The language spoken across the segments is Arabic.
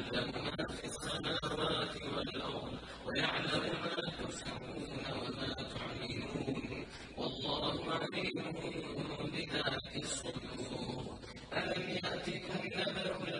يعلم ما في السماوات والأرض ويعلم الصدور. ألم يأتكم نبأ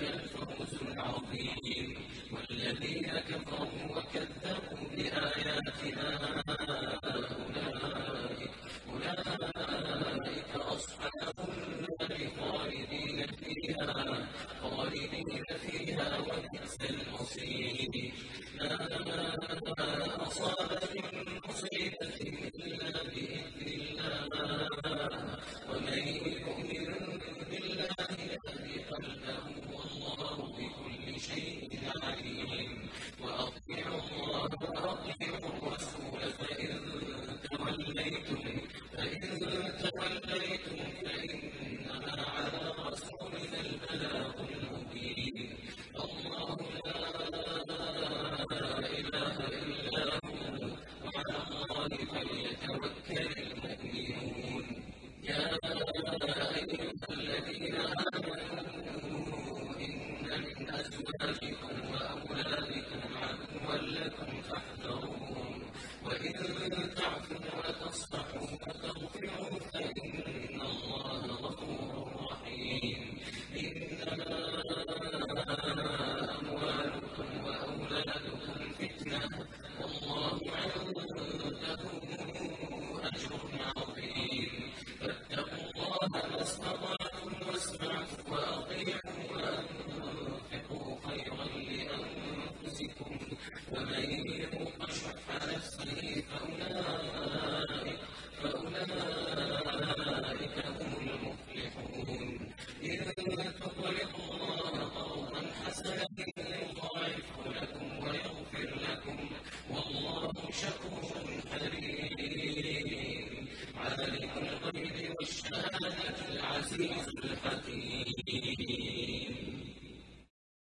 ذلك الفوز العظيم والذين كفروا وكذبوا بآياتنا أولئك أصحاب النار خالدين فيها خالدين فيها وبئس المصير. عليهم وأطيعوا الله وأطيعوا الشهادة العزيز الحكيم.